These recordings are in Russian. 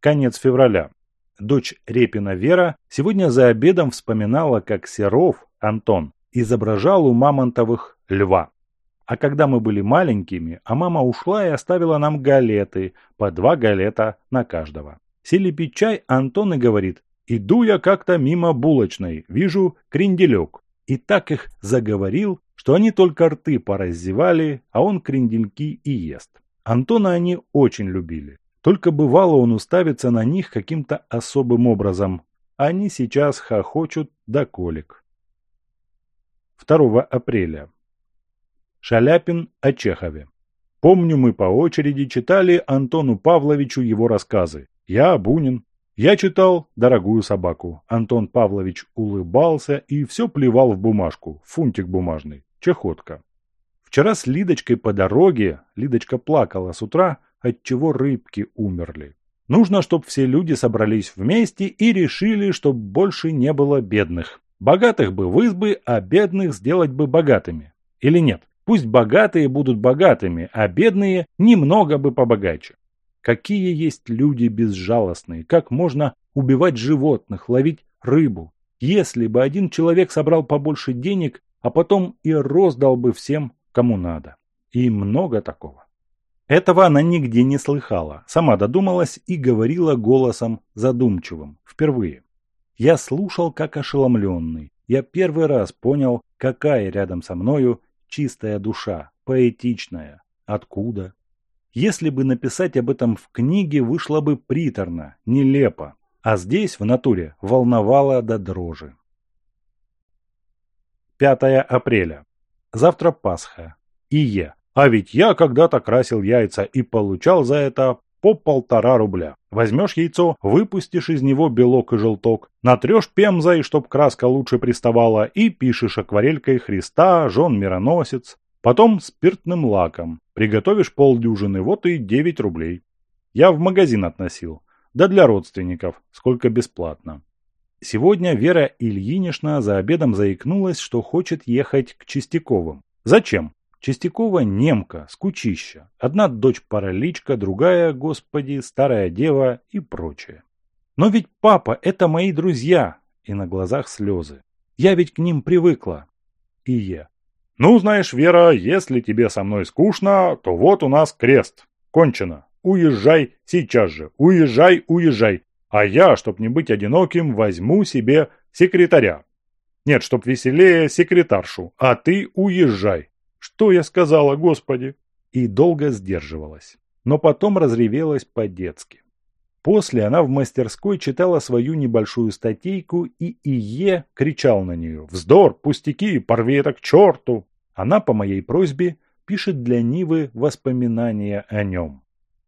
конец февраля. Дочь Репина Вера сегодня за обедом вспоминала, как Серов Антон изображал у Мамонтовых льва. А когда мы были маленькими, а мама ушла и оставила нам галеты, по два галета на каждого. Сели пить чай, Антон и говорит, иду я как-то мимо булочной, вижу кренделек. И так их заговорил, что они только рты пораздевали, а он крендельки и ест. Антона они очень любили. Только бывало он уставится на них каким-то особым образом. Они сейчас хохочут до колик. 2 апреля. Шаляпин о Чехове. Помню, мы по очереди читали Антону Павловичу его рассказы. Я Бунин. Я читал «Дорогую собаку». Антон Павлович улыбался и все плевал в бумажку, фунтик бумажный, чехотка. Вчера с Лидочкой по дороге, Лидочка плакала с утра, Отчего рыбки умерли. Нужно, чтобы все люди собрались вместе и решили, чтобы больше не было бедных. Богатых бы в избы, а бедных сделать бы богатыми. Или нет? Пусть богатые будут богатыми, а бедные немного бы побогаче. Какие есть люди безжалостные, как можно убивать животных, ловить рыбу. Если бы один человек собрал побольше денег, а потом и роздал бы всем, кому надо. И много такого. Этого она нигде не слыхала, сама додумалась и говорила голосом задумчивым, впервые. Я слушал, как ошеломленный. Я первый раз понял, какая рядом со мною чистая душа, поэтичная. Откуда? Если бы написать об этом в книге, вышло бы приторно, нелепо. А здесь, в натуре, волновало до дрожи. 5 апреля. Завтра Пасха. И я. А ведь я когда-то красил яйца и получал за это по полтора рубля. Возьмешь яйцо, выпустишь из него белок и желток, натрешь пемзой, чтоб краска лучше приставала, и пишешь акварелькой Христа, жен мироносец. Потом спиртным лаком. Приготовишь полдюжины, вот и 9 рублей. Я в магазин относил. Да для родственников, сколько бесплатно. Сегодня Вера Ильинична за обедом заикнулась, что хочет ехать к Чистяковым. Зачем? Чистякова немка, скучища, одна дочь-параличка, другая, господи, старая дева и прочее. Но ведь папа – это мои друзья, и на глазах слезы. Я ведь к ним привыкла. И я. Ну, знаешь, Вера, если тебе со мной скучно, то вот у нас крест. Кончено. Уезжай сейчас же. Уезжай, уезжай. А я, чтоб не быть одиноким, возьму себе секретаря. Нет, чтоб веселее, секретаршу. А ты уезжай. Что я сказала, Господи!» И долго сдерживалась. Но потом разревелась по-детски. После она в мастерской читала свою небольшую статейку, и Ие кричал на нее «Вздор! Пустяки! Порви это к черту!» Она, по моей просьбе, пишет для Нивы воспоминания о нем.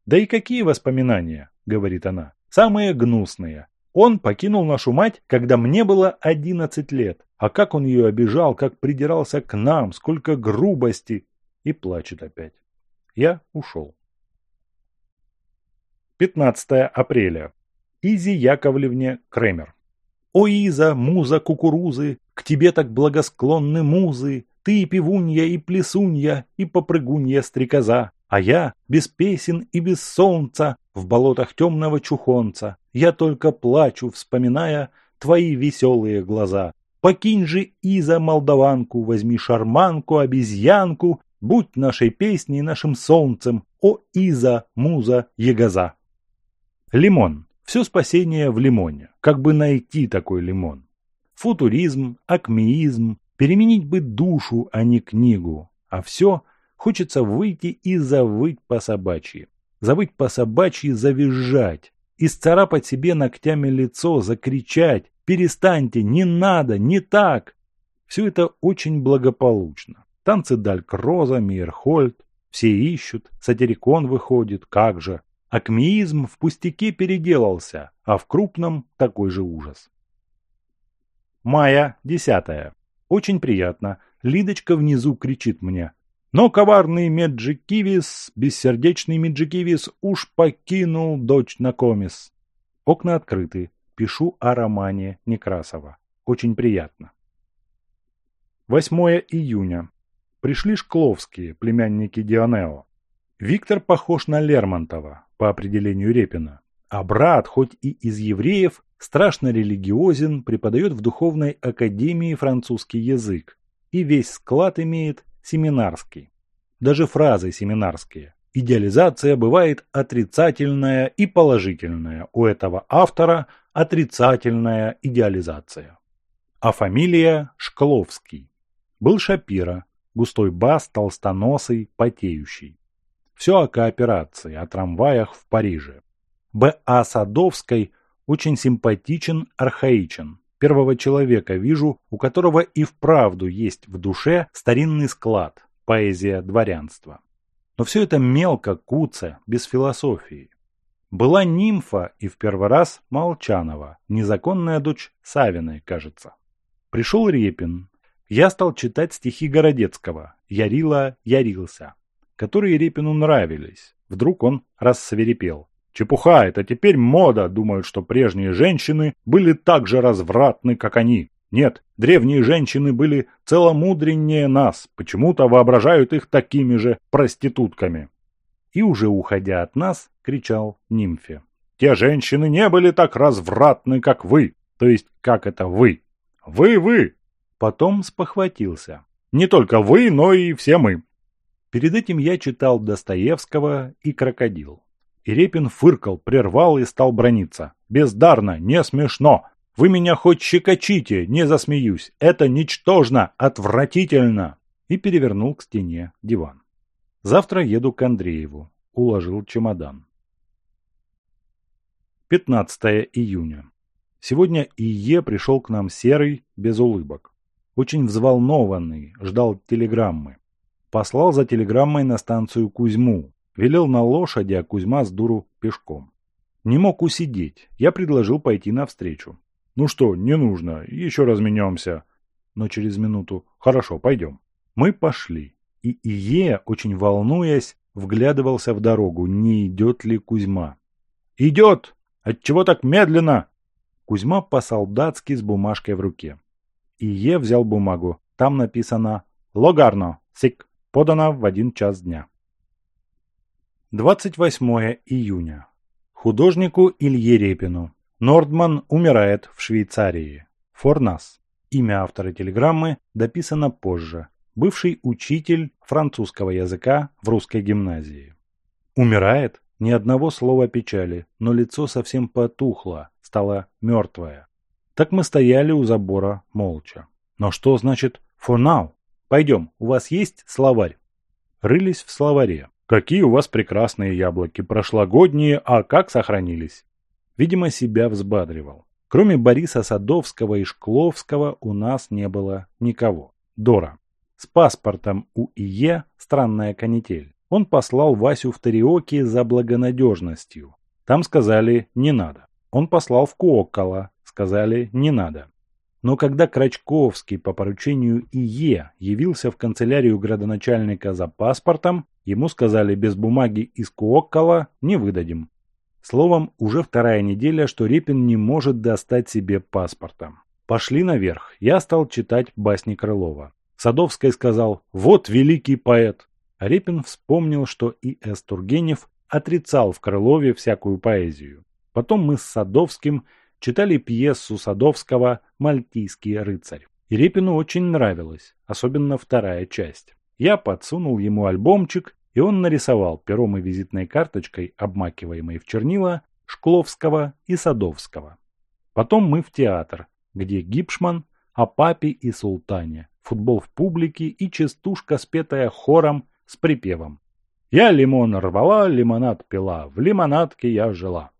«Да и какие воспоминания?» — говорит она. «Самые гнусные. Он покинул нашу мать, когда мне было 11 лет. А как он ее обижал, как придирался к нам, сколько грубости. И плачет опять. Я ушел. 15 апреля. Изи Яковлевне Кремер. О, Иза, муза кукурузы, к тебе так благосклонны музы, ты и пивунья, и плесунья, и попрыгунья-стрекоза. А я без песен и без солнца в болотах темного чухонца. Я только плачу, вспоминая твои веселые глаза. Покинь же и за молдаванку, возьми шарманку, обезьянку, будь нашей песней, нашим солнцем, о Иза, муза, ягоза. Лимон. Все спасение в лимоне. Как бы найти такой лимон? Футуризм, акмеизм, переменить бы душу, а не книгу. А все – Хочется выйти и завыть по-собачьи. Завыть по-собачьи завизжать. И сцарапать себе ногтями лицо, закричать. «Перестаньте! Не надо! Не так!» Все это очень благополучно. Танцы Дальк, Роза, Мейерхольд. Все ищут, сатирикон выходит, как же. Акмеизм в пустяке переделался, а в крупном такой же ужас. Мая, 10. Очень приятно. Лидочка внизу кричит мне. Но коварный Меджикивис, бессердечный Меджикивис уж покинул дочь Накомис. Окна открыты. Пишу о романе Некрасова. Очень приятно. 8 июня. Пришли Шкловские, племянники Дионео. Виктор похож на Лермонтова, по определению Репина. А брат, хоть и из евреев, страшно религиозен, преподает в Духовной Академии французский язык. И весь склад имеет семинарский. Даже фразы семинарские. Идеализация бывает отрицательная и положительная. У этого автора отрицательная идеализация. А фамилия Шкловский. Был Шапира, густой бас, толстоносый, потеющий. Все о кооперации, о трамваях в Париже. Б.А. Садовской очень симпатичен, архаичен первого человека вижу, у которого и вправду есть в душе старинный склад, поэзия дворянства. Но все это мелко, куце, без философии. Была нимфа и в первый раз Молчанова, незаконная дочь Савиной, кажется. Пришел Репин. Я стал читать стихи Городецкого «Ярила, ярился», которые Репину нравились. Вдруг он рассверепел. Чепуха, это а теперь мода, думают, что прежние женщины были так же развратны, как они. Нет, древние женщины были целомудреннее нас, почему-то воображают их такими же проститутками. И уже уходя от нас, кричал нимфе. Те женщины не были так развратны, как вы, то есть как это вы. Вы-вы! Потом спохватился. Не только вы, но и все мы. Перед этим я читал Достоевского и «Крокодил». И Репин фыркал, прервал и стал брониться. «Бездарно! Не смешно! Вы меня хоть щекочите! Не засмеюсь! Это ничтожно! Отвратительно!» И перевернул к стене диван. «Завтра еду к Андрееву», — уложил чемодан. 15 июня. Сегодня ИЕ пришел к нам серый, без улыбок. Очень взволнованный, ждал телеграммы. Послал за телеграммой на станцию Кузьму, Велел на лошади, а Кузьма с дуру пешком. Не мог усидеть. Я предложил пойти навстречу. «Ну что, не нужно, еще разменемся». Но через минуту «Хорошо, пойдем». Мы пошли. И Ие, очень волнуясь, вглядывался в дорогу, не идет ли Кузьма. «Идет! Отчего так медленно?» Кузьма по-солдатски с бумажкой в руке. Ие взял бумагу. Там написано «Логарно, сик, подано в один час дня». 28 июня. Художнику Илье Репину. Нордман умирает в Швейцарии. Форнас. Имя автора телеграммы дописано позже. Бывший учитель французского языка в русской гимназии. Умирает? Ни одного слова печали, но лицо совсем потухло, стало мертвое. Так мы стояли у забора молча. Но что значит «for now»? Пойдем, у вас есть словарь? Рылись в словаре. Какие у вас прекрасные яблоки, прошлогодние, а как сохранились? Видимо, себя взбадривал. Кроме Бориса Садовского и Шкловского у нас не было никого. Дора. С паспортом у ИЕ странная канитель. Он послал Васю в Тариоки за благонадежностью. Там сказали «не надо». Он послал в Куоккола, сказали «не надо». Но когда Крачковский по поручению ИЕ явился в канцелярию градоначальника за паспортом, Ему сказали без бумаги из Куоккола не выдадим. Словом, уже вторая неделя, что Репин не может достать себе паспорта. Пошли наверх. Я стал читать басни Крылова. Садовский сказал «Вот великий поэт». А Репин вспомнил, что и С. Тургенев отрицал в Крылове всякую поэзию. Потом мы с Садовским читали пьесу Садовского «Мальтийский рыцарь». И Репину очень нравилось, особенно вторая часть. Я подсунул ему альбомчик, и он нарисовал пером и визитной карточкой, обмакиваемой в чернила, Шкловского и Садовского. Потом мы в театр, где Гипшман о папе и султане, футбол в публике и частушка, спетая хором с припевом. «Я лимон рвала, лимонад пила, в лимонадке я жила».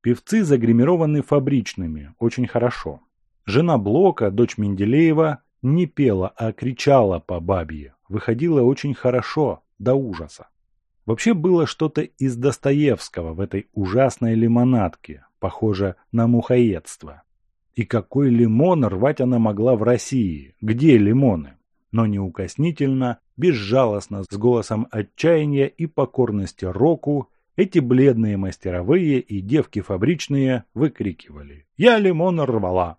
Певцы загримированы фабричными, очень хорошо. Жена Блока, дочь Менделеева, не пела, а кричала по бабье, выходила очень хорошо, до ужаса. Вообще было что-то из Достоевского в этой ужасной лимонадке, похоже на мухоедство. И какой лимон рвать она могла в России? Где лимоны? Но неукоснительно, безжалостно, с голосом отчаяния и покорности року, эти бледные мастеровые и девки фабричные выкрикивали «Я лимон рвала!»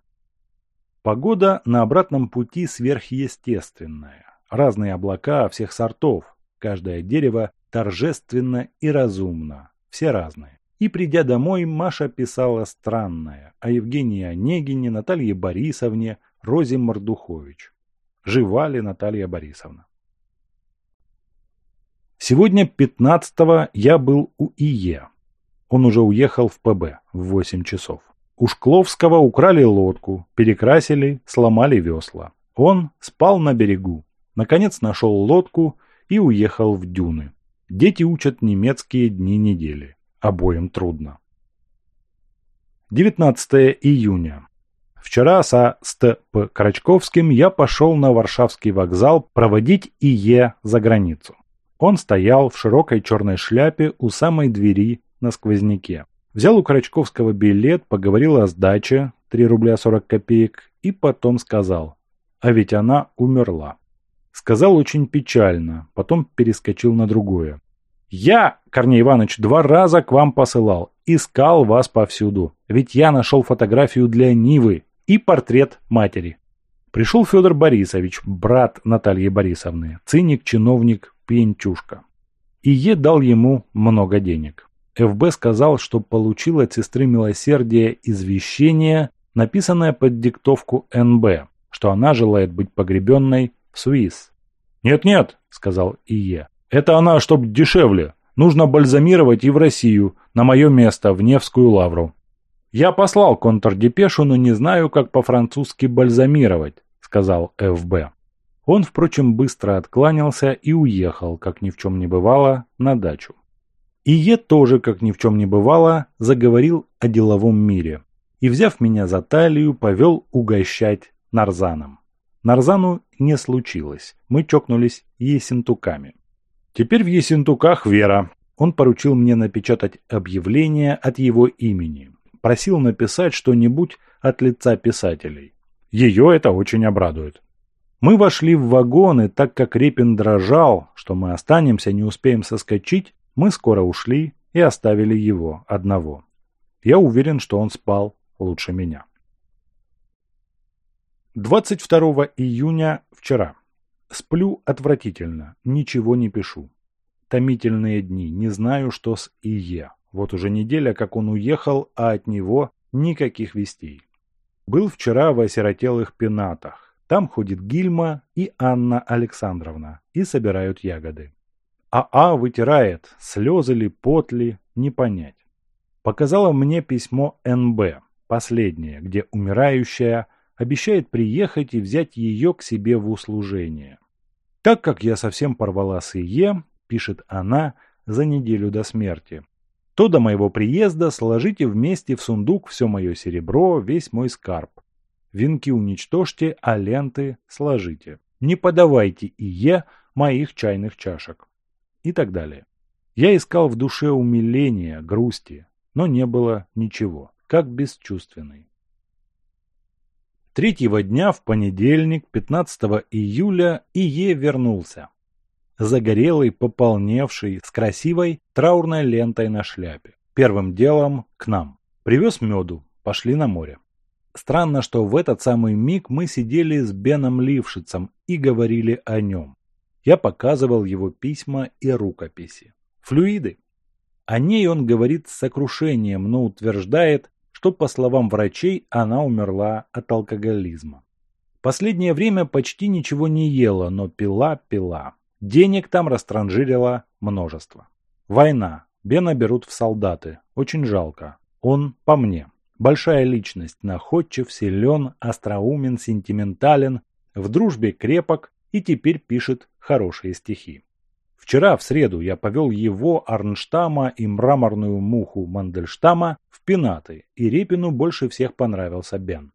Погода на обратном пути сверхъестественная. Разные облака всех сортов, каждое дерево торжественно и разумно, все разные. И придя домой, Маша писала странное о Евгении Онегине, Наталье Борисовне, Розе Мордухович. Жива ли Наталья Борисовна? Сегодня 15 я был у ИЕ. Он уже уехал в ПБ в 8 часов. У Шкловского украли лодку, перекрасили, сломали весла. Он спал на берегу. Наконец нашел лодку и уехал в дюны. Дети учат немецкие дни недели. Обоим трудно. 19 июня. Вчера со а. Ст.П. Крачковским я пошел на Варшавский вокзал проводить ИЕ за границу. Он стоял в широкой черной шляпе у самой двери на сквозняке. Взял у Крачковского билет, поговорил о сдаче, 3 рубля 40 копеек, и потом сказал, а ведь она умерла. Сказал очень печально, потом перескочил на другое. «Я, Корней Иванович, два раза к вам посылал, искал вас повсюду, ведь я нашел фотографию для Нивы и портрет матери». Пришел Федор Борисович, брат Натальи Борисовны, циник, чиновник, пьянчушка. И е дал ему много денег. ФБ сказал, что получил от сестры милосердия извещение, написанное под диктовку НБ, что она желает быть погребенной в Суис. «Нет-нет», — сказал Ие, — «это она, чтоб дешевле. Нужно бальзамировать и в Россию, на мое место, в Невскую лавру». «Я послал контрдепешу, но не знаю, как по-французски бальзамировать», — сказал ФБ. Он, впрочем, быстро откланялся и уехал, как ни в чем не бывало, на дачу. И я тоже, как ни в чем не бывало, заговорил о деловом мире и, взяв меня за талию, повел угощать нарзаном. Нарзану не случилось, мы чокнулись есентуками. Теперь в есентуках Вера. Он поручил мне напечатать объявление от его имени. Просил написать что-нибудь от лица писателей. Ее это очень обрадует. Мы вошли в вагоны, так как Репин дрожал, что мы останемся, не успеем соскочить, мы скоро ушли и оставили его одного. Я уверен, что он спал лучше меня. 22 июня вчера. Сплю отвратительно, ничего не пишу. Томительные дни, не знаю, что с Ие. Вот уже неделя, как он уехал, а от него никаких вестей. Был вчера в осиротелых пенатах. Там ходит Гильма и Анна Александровна и собирают ягоды. Аа вытирает, слезы ли, пот ли, не понять. Показала мне письмо НБ, последнее, где умирающая обещает приехать и взять ее к себе в услужение. Так как я совсем порвала с Ие, пишет она за неделю до смерти, то до моего приезда сложите вместе в сундук все мое серебро, весь мой скарб. Венки уничтожьте, а ленты сложите. Не подавайте Ие моих чайных чашек и так далее. Я искал в душе умиления, грусти, но не было ничего, как бесчувственный. Третьего дня в понедельник, 15 июля, Ие вернулся. Загорелый, пополневший, с красивой траурной лентой на шляпе. Первым делом к нам. Привез меду, пошли на море. Странно, что в этот самый миг мы сидели с Беном Лившицем и говорили о нем. Я показывал его письма и рукописи. Флюиды. О ней он говорит с сокрушением, но утверждает, что, по словам врачей, она умерла от алкоголизма. Последнее время почти ничего не ела, но пила-пила. Денег там растранжирила множество. Война. Бена берут в солдаты. Очень жалко. Он по мне. Большая личность, находчив, силен, остроумен, сентиментален, в дружбе крепок, и теперь пишет хорошие стихи. Вчера, в среду, я повел его, Арнштама и мраморную муху Мандельштама в пенаты, и Репину больше всех понравился Бен.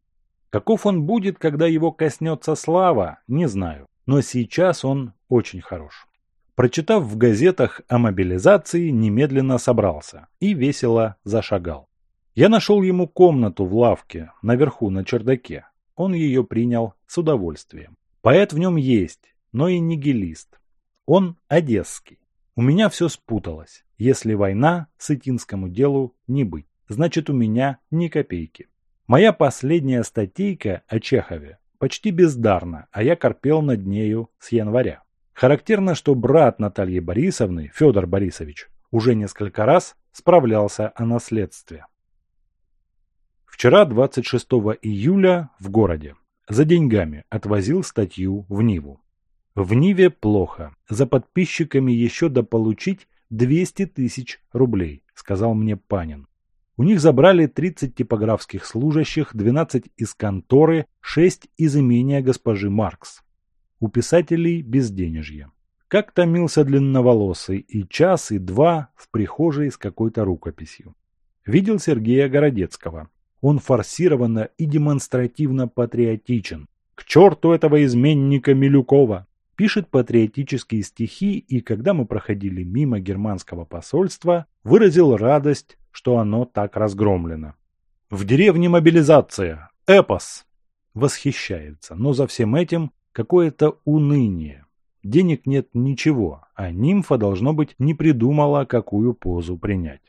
Каков он будет, когда его коснется слава, не знаю, но сейчас он очень хорош. Прочитав в газетах о мобилизации, немедленно собрался и весело зашагал. Я нашел ему комнату в лавке, наверху на чердаке. Он ее принял с удовольствием. Поэт в нем есть, но и нигилист. Он одесский. У меня все спуталось. Если война, сытинскому делу не быть. Значит, у меня ни копейки. Моя последняя статейка о Чехове почти бездарна, а я корпел над нею с января. Характерно, что брат Натальи Борисовны, Федор Борисович, уже несколько раз справлялся о наследстве. Вчера, 26 июля, в городе за деньгами отвозил статью в Ниву. В Ниве плохо. За подписчиками еще дополучить 200 тысяч рублей, сказал мне Панин. У них забрали 30 типографских служащих, 12 из конторы, 6 из имения госпожи Маркс. У писателей безденежье. Как томился длинноволосый и час, и два в прихожей с какой-то рукописью. Видел Сергея Городецкого, он форсированно и демонстративно патриотичен. К черту этого изменника Милюкова! Пишет патриотические стихи и, когда мы проходили мимо германского посольства, выразил радость, что оно так разгромлено. В деревне мобилизация. Эпос! Восхищается, но за всем этим какое-то уныние. Денег нет ничего, а нимфа, должно быть, не придумала, какую позу принять.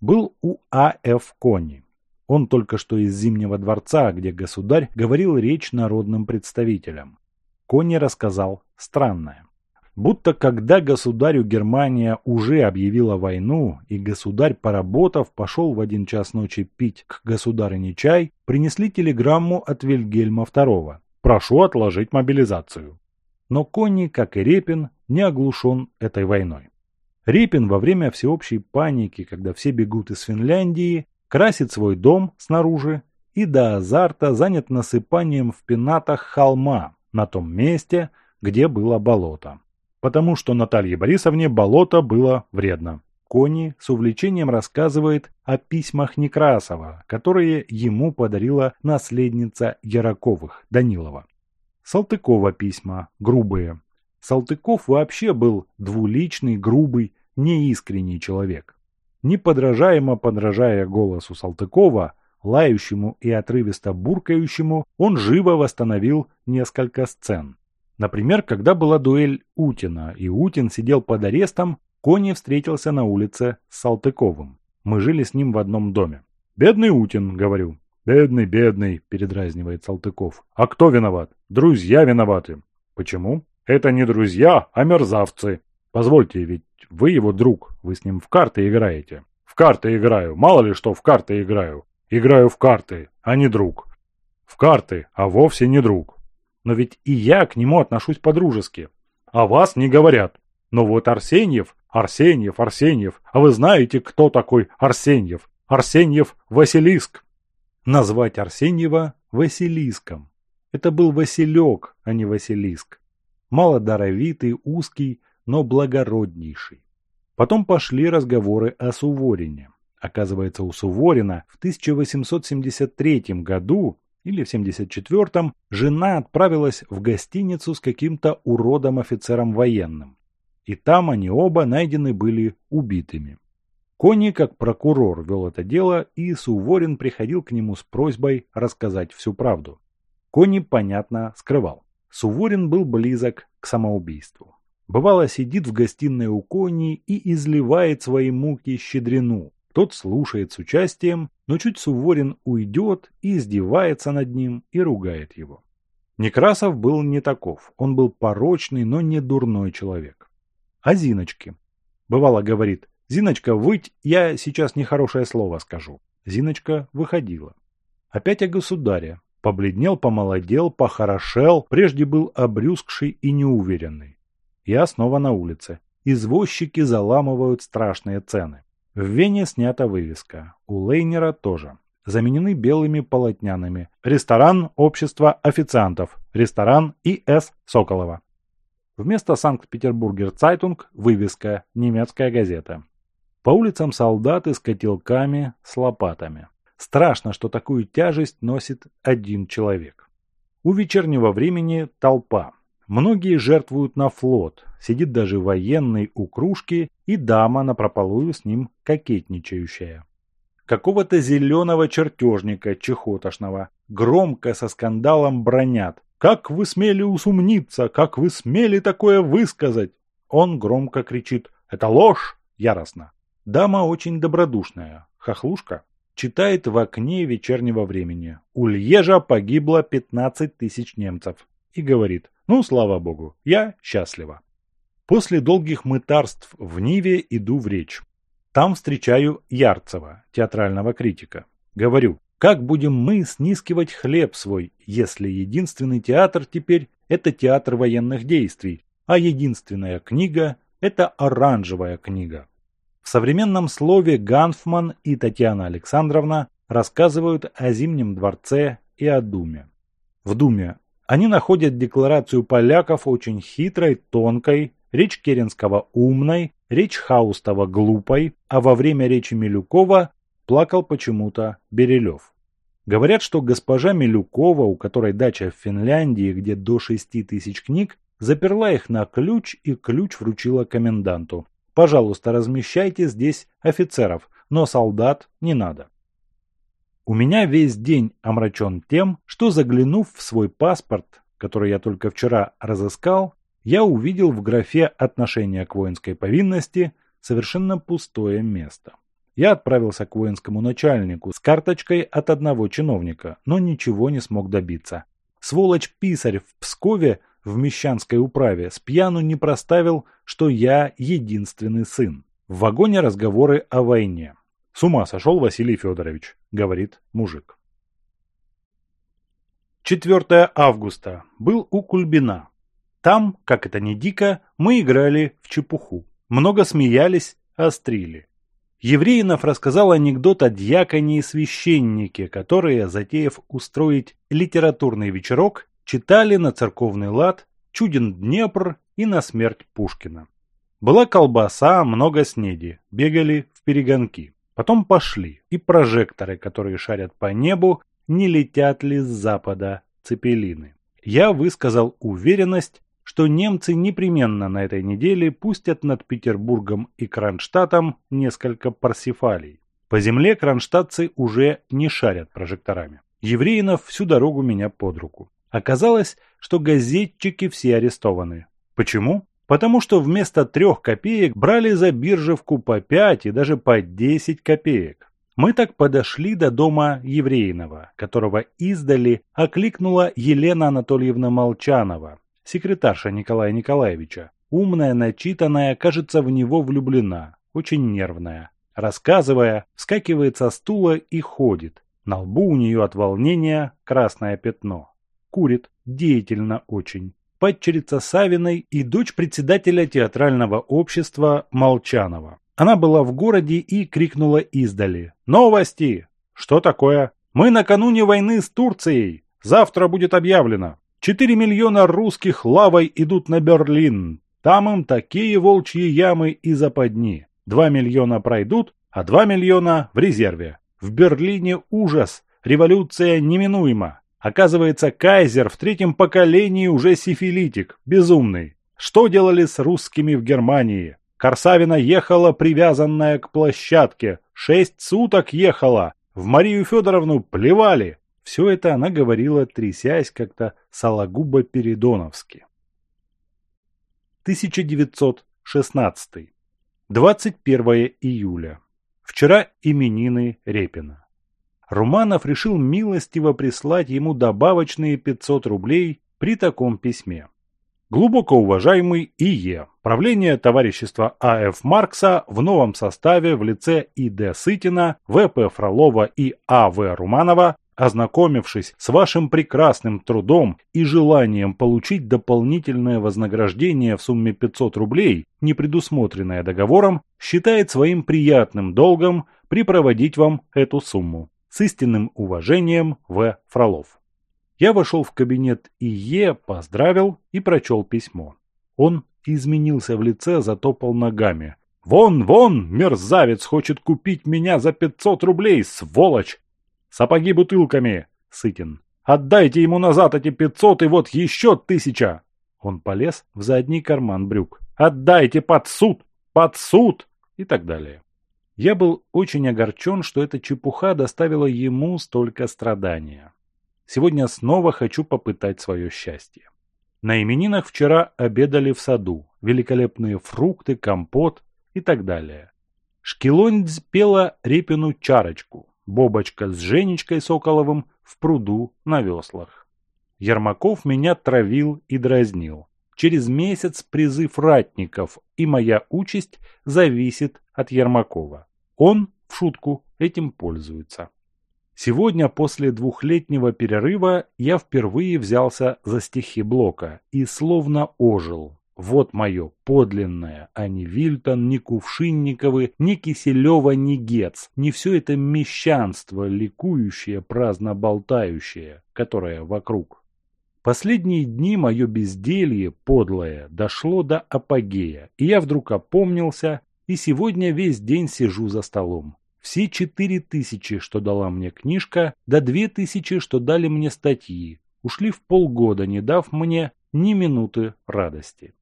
Был у А.Ф. Кони. Он только что из Зимнего дворца, где государь говорил речь народным представителям. Конни рассказал странное. Будто когда государю Германия уже объявила войну, и государь, поработав, пошел в один час ночи пить к государыне чай, принесли телеграмму от Вильгельма II. «Прошу отложить мобилизацию». Но Конни, как и Репин, не оглушен этой войной. Репин во время всеобщей паники, когда все бегут из Финляндии, красит свой дом снаружи и до азарта занят насыпанием в пенатах холма на том месте, где было болото. Потому что Наталье Борисовне болото было вредно. Кони с увлечением рассказывает о письмах Некрасова, которые ему подарила наследница Яроковых Данилова. Салтыкова письма, грубые. Салтыков вообще был двуличный, грубый, неискренний человек. Неподражаемо подражая голосу Салтыкова, лающему и отрывисто буркающему, он живо восстановил несколько сцен. Например, когда была дуэль Утина, и Утин сидел под арестом, Кони встретился на улице с Салтыковым. Мы жили с ним в одном доме. «Бедный Утин», — говорю. «Бедный, бедный», — передразнивает Салтыков. «А кто виноват? Друзья виноваты». «Почему?» «Это не друзья, а мерзавцы. Позвольте, ведь вы его друг, вы с ним в карты играете. В карты играю, мало ли что в карты играю. Играю в карты, а не друг. В карты, а вовсе не друг. Но ведь и я к нему отношусь по-дружески. А вас не говорят. Но вот Арсеньев, Арсеньев, Арсеньев, а вы знаете, кто такой Арсеньев? Арсеньев Василиск. Назвать Арсеньева Василиском. Это был Василек, а не Василиск малодоровитый, узкий, но благороднейший. Потом пошли разговоры о Суворине. Оказывается, у Суворина в 1873 году или в 74 жена отправилась в гостиницу с каким-то уродом-офицером военным. И там они оба найдены были убитыми. Кони, как прокурор, вел это дело, и Суворин приходил к нему с просьбой рассказать всю правду. Кони, понятно, скрывал. Суворин был близок к самоубийству. Бывало, сидит в гостиной у Кони и изливает свои муки щедрину. Тот слушает с участием, но чуть Суворин уйдет и издевается над ним и ругает его. Некрасов был не таков. Он был порочный, но не дурной человек. А Зиночке? Бывало, говорит, «Зиночка, выть, я сейчас нехорошее слово скажу». Зиночка выходила. Опять о государе. Побледнел, помолодел, похорошел, прежде был обрюзгший и неуверенный. Я снова на улице. Извозчики заламывают страшные цены. В Вене снята вывеска. У Лейнера тоже. Заменены белыми полотняными. Ресторан общества официантов. Ресторан И.С. Соколова. Вместо Sankt-Petersburger Zeitung вывеска «Немецкая газета». По улицам солдаты с котелками, с лопатами. Страшно, что такую тяжесть носит один человек. У вечернего времени толпа. Многие жертвуют на флот, сидит даже военный у кружки и дама напропалую с ним кокетничающая. Какого-то зеленого чертежника чехотошного громко со скандалом бронят. «Как вы смели усумниться? Как вы смели такое высказать?» Он громко кричит «Это ложь!» яростно. Дама очень добродушная, хохлушка, читает в окне вечернего времени. У Льежа погибло 15 тысяч немцев и говорит «Ну, слава богу, я счастлива». После долгих мытарств в Ниве иду в речь. Там встречаю Ярцева, театрального критика. Говорю, как будем мы снискивать хлеб свой, если единственный театр теперь – это театр военных действий, а единственная книга – это оранжевая книга. В современном слове Ганфман и Татьяна Александровна рассказывают о Зимнем дворце и о Думе. В Думе они находят декларацию поляков очень хитрой, тонкой, речь Керенского умной, речь Хаустова глупой, а во время речи Милюкова плакал почему-то Берилев. Говорят, что госпожа Милюкова, у которой дача в Финляндии, где до шести тысяч книг, заперла их на ключ и ключ вручила коменданту. Пожалуйста, размещайте здесь офицеров, но солдат не надо. У меня весь день омрачен тем, что заглянув в свой паспорт, который я только вчера разыскал, я увидел в графе «Отношение к воинской повинности» совершенно пустое место. Я отправился к воинскому начальнику с карточкой от одного чиновника, но ничего не смог добиться. Сволочь-писарь в Пскове в Мещанской управе с пьяну не проставил, что я единственный сын. В вагоне разговоры о войне. С ума сошел Василий Федорович, говорит мужик. 4 августа. Был у Кульбина. Там, как это ни дико, мы играли в чепуху. Много смеялись, острили. Евреинов рассказал анекдот о дьяконе и священнике, которые, затеев устроить литературный вечерок, читали на церковный лад «Чуден Днепр» и «На смерть Пушкина». Была колбаса, много снеди, бегали в перегонки. Потом пошли и прожекторы, которые шарят по небу, не летят ли с запада цепелины. Я высказал уверенность, что немцы непременно на этой неделе пустят над Петербургом и Кронштадтом несколько парсифалей. По земле кронштадтцы уже не шарят прожекторами. Евреинов всю дорогу меня под руку. Оказалось, что газетчики все арестованы. Почему? потому что вместо трех копеек брали за биржевку по пять и даже по 10 копеек. Мы так подошли до дома Еврейного, которого издали окликнула Елена Анатольевна Молчанова, секретарша Николая Николаевича. Умная, начитанная, кажется, в него влюблена, очень нервная. Рассказывая, вскакивает со стула и ходит. На лбу у нее от волнения красное пятно. Курит, деятельно очень падчерица Савиной и дочь председателя театрального общества Молчанова. Она была в городе и крикнула издали. «Новости!» «Что такое?» «Мы накануне войны с Турцией! Завтра будет объявлено! 4 миллиона русских лавой идут на Берлин! Там им такие волчьи ямы и западни! 2 миллиона пройдут, а 2 миллиона в резерве! В Берлине ужас! Революция неминуема!» Оказывается, Кайзер в третьем поколении уже сифилитик, безумный. Что делали с русскими в Германии? Корсавина ехала, привязанная к площадке. Шесть суток ехала. В Марию Федоровну плевали. Все это она говорила, трясясь как-то Сологуба-Передоновски. 1916. 21 июля. Вчера именины Репина. Руманов решил милостиво прислать ему добавочные 500 рублей при таком письме. Глубоко уважаемый ИЕ, правление товарищества А.Ф. Маркса в новом составе в лице И.Д. Сытина, В.П. Фролова и А.В. Руманова, ознакомившись с вашим прекрасным трудом и желанием получить дополнительное вознаграждение в сумме 500 рублей, не предусмотренное договором, считает своим приятным долгом припроводить вам эту сумму с истинным уважением В. Фролов. Я вошел в кабинет ИЕ, поздравил и прочел письмо. Он изменился в лице, затопал ногами. «Вон, вон, мерзавец хочет купить меня за 500 рублей, сволочь! Сапоги бутылками!» Сытин. «Отдайте ему назад эти 500 и вот еще тысяча!» Он полез в задний карман брюк. «Отдайте под суд! Под суд!» и так далее. Я был очень огорчен, что эта чепуха доставила ему столько страдания. Сегодня снова хочу попытать свое счастье. На именинах вчера обедали в саду. Великолепные фрукты, компот и так далее. Шкилонь пела Репину чарочку. Бобочка с Женечкой Соколовым в пруду на веслах. Ермаков меня травил и дразнил. Через месяц призыв ратников и моя участь зависит от Ермакова. Он, в шутку, этим пользуется. Сегодня, после двухлетнего перерыва, я впервые взялся за стихи Блока и словно ожил. Вот мое подлинное, а не Вильтон, не Кувшинниковы, не Киселева, не Гец, не все это мещанство, ликующее, праздно болтающее, которое вокруг. Последние дни мое безделье подлое дошло до апогея, и я вдруг опомнился, и сегодня весь день сижу за столом. Все четыре тысячи, что дала мне книжка, да две тысячи, что дали мне статьи, ушли в полгода, не дав мне ни минуты радости.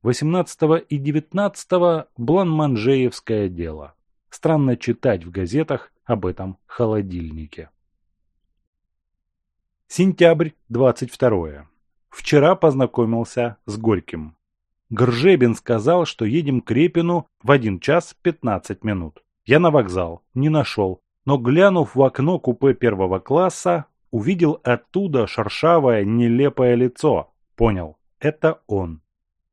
18 и 19 Бланманжеевское дело. Странно читать в газетах об этом холодильнике. Сентябрь 22. Вчера познакомился с Горьким. Гржебин сказал, что едем к Репину в 1 час 15 минут. Я на вокзал, не нашел, но глянув в окно купе первого класса, увидел оттуда шершавое нелепое лицо. Понял, это он.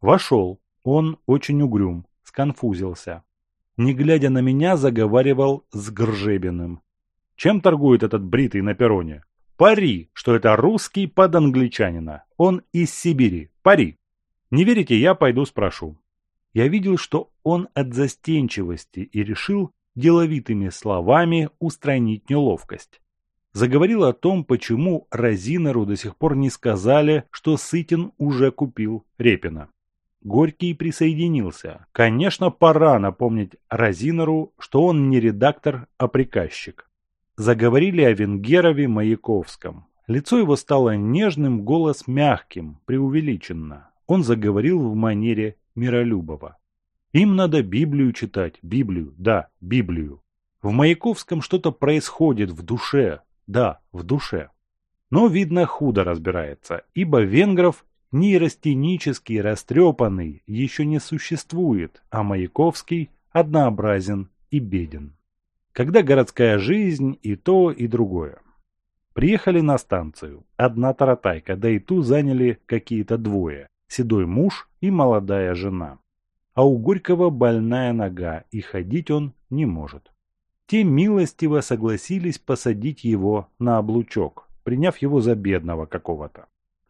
Вошел, он очень угрюм, сконфузился. Не глядя на меня, заговаривал с Гржебиным. Чем торгует этот бритый на перроне? Пари, что это русский под англичанина. Он из Сибири. Пари. Не верите, я пойду спрошу. Я видел, что он от застенчивости и решил деловитыми словами устранить неловкость. Заговорил о том, почему Розинеру до сих пор не сказали, что Сытин уже купил Репина. Горький присоединился. Конечно, пора напомнить Розинеру, что он не редактор, а приказчик. Заговорили о Венгерове Маяковском. Лицо его стало нежным, голос мягким, преувеличенно. Он заговорил в манере Миролюбова. Им надо Библию читать, Библию, да, Библию. В Маяковском что-то происходит в душе, да, в душе. Но, видно, худо разбирается, ибо венгров нейростенический, растрепанный, еще не существует, а Маяковский однообразен и беден когда городская жизнь и то, и другое. Приехали на станцию. Одна таратайка, да и ту заняли какие-то двое. Седой муж и молодая жена. А у Горького больная нога, и ходить он не может. Те милостиво согласились посадить его на облучок, приняв его за бедного какого-то.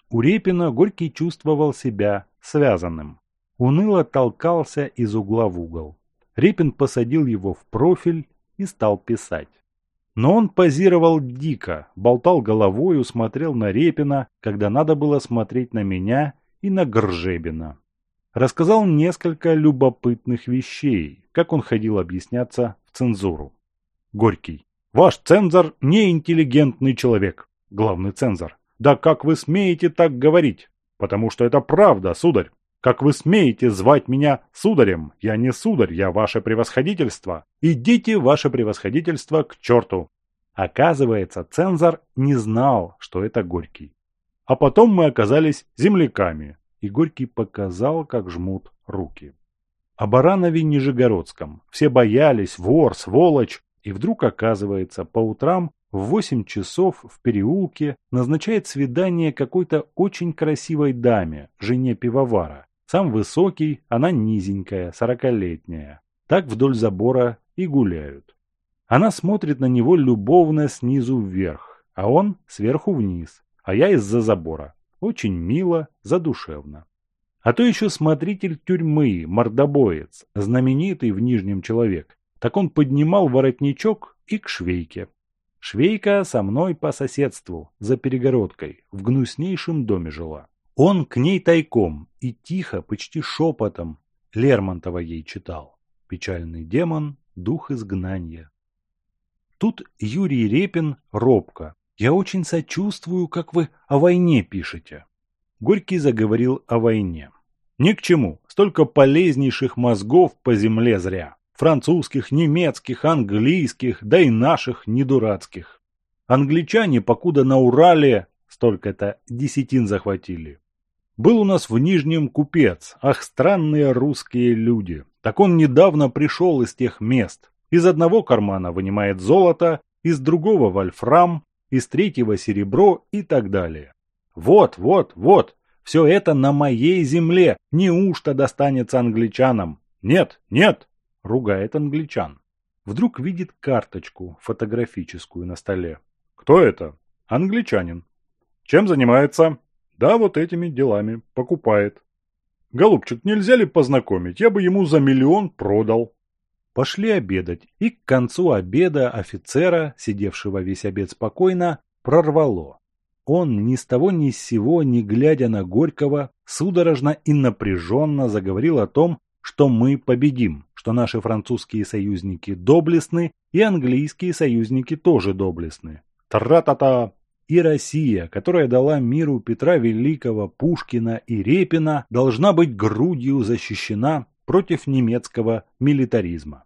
У Репина Горький чувствовал себя связанным. Уныло толкался из угла в угол. Репин посадил его в профиль и стал писать. Но он позировал дико, болтал головою, усмотрел на Репина, когда надо было смотреть на меня и на Гржебина. Рассказал несколько любопытных вещей, как он ходил объясняться в цензуру. Горький. Ваш цензор неинтеллигентный человек. Главный цензор. Да как вы смеете так говорить? Потому что это правда, сударь. Как вы смеете звать меня сударем? Я не сударь, я ваше превосходительство. Идите, ваше превосходительство, к черту!» Оказывается, цензор не знал, что это Горький. А потом мы оказались земляками, и Горький показал, как жмут руки. О Баранове Нижегородском. Все боялись, вор, сволочь. И вдруг, оказывается, по утрам в восемь часов в переулке назначает свидание какой-то очень красивой даме, жене пивовара сам высокий, она низенькая, сорокалетняя. Так вдоль забора и гуляют. Она смотрит на него любовно снизу вверх, а он сверху вниз, а я из-за забора. Очень мило, задушевно. А то еще смотритель тюрьмы, мордобоец, знаменитый в Нижнем человек. Так он поднимал воротничок и к швейке. Швейка со мной по соседству, за перегородкой, в гнуснейшем доме жила. Он к ней тайком и тихо, почти шепотом, Лермонтова ей читал. «Печальный демон, дух изгнания». Тут Юрий Репин робко. «Я очень сочувствую, как вы о войне пишете». Горький заговорил о войне. «Ни к чему. Столько полезнейших мозгов по земле зря. Французских, немецких, английских, да и наших недурацких. Англичане, покуда на Урале, столько-то десятин захватили. Был у нас в Нижнем купец. Ах, странные русские люди. Так он недавно пришел из тех мест. Из одного кармана вынимает золото, из другого вольфрам, из третьего серебро и так далее. Вот, вот, вот. Все это на моей земле. Неужто достанется англичанам? Нет, нет, ругает англичан. Вдруг видит карточку фотографическую на столе. Кто это? Англичанин. Чем занимается? Да вот этими делами покупает. Голубчик, нельзя ли познакомить? Я бы ему за миллион продал. Пошли обедать, и к концу обеда офицера, сидевшего весь обед спокойно, прорвало. Он ни с того ни с сего, не глядя на Горького, судорожно и напряженно заговорил о том, что мы победим, что наши французские союзники доблестны и английские союзники тоже доблестны. Тра-та-та! и Россия, которая дала миру Петра Великого, Пушкина и Репина, должна быть грудью защищена против немецкого милитаризма.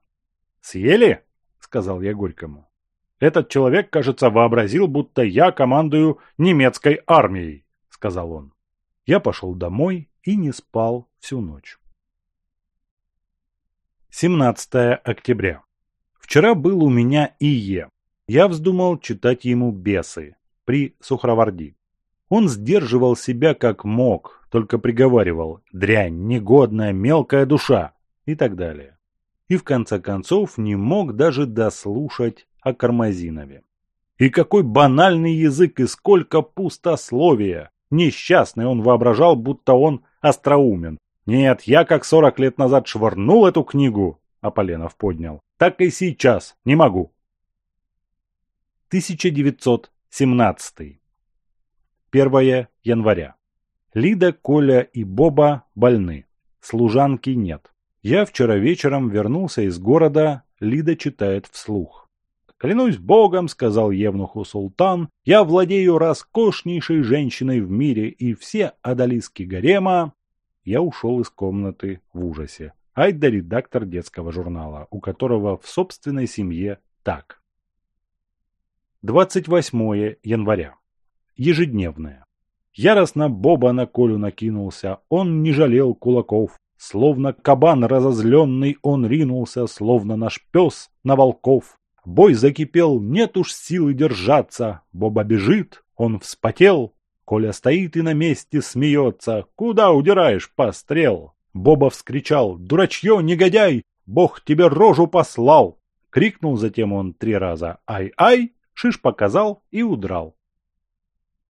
«Съели?» – сказал я Горькому. «Этот человек, кажется, вообразил, будто я командую немецкой армией», – сказал он. Я пошел домой и не спал всю ночь. 17 октября. Вчера был у меня ИЕ. Я вздумал читать ему «Бесы», при Сухроварди. Он сдерживал себя как мог, только приговаривал «дрянь, негодная, мелкая душа» и так далее. И в конце концов не мог даже дослушать о Кармазинове. И какой банальный язык и сколько пустословия! Несчастный он воображал, будто он остроумен. Нет, я как сорок лет назад швырнул эту книгу, Аполенов поднял. Так и сейчас не могу. 1900 17. 1 января. Лида, Коля и Боба больны. Служанки нет. Я вчера вечером вернулся из города, Лида читает вслух. «Клянусь Богом», — сказал Евнуху Султан, — «я владею роскошнейшей женщиной в мире, и все одолиски гарема...» Я ушел из комнаты в ужасе. Айда редактор детского журнала, у которого в собственной семье так двадцать восьмое января. Ежедневное. Яростно Боба на Колю накинулся, он не жалел кулаков. Словно кабан разозленный, он ринулся, словно наш пес на волков. Бой закипел, нет уж силы держаться. Боба бежит, он вспотел. Коля стоит и на месте смеется. «Куда удираешь, пострел?» Боба вскричал. «Дурачье, негодяй! Бог тебе рожу послал!» Крикнул затем он три раза «Ай-ай!» Шиш показал и удрал.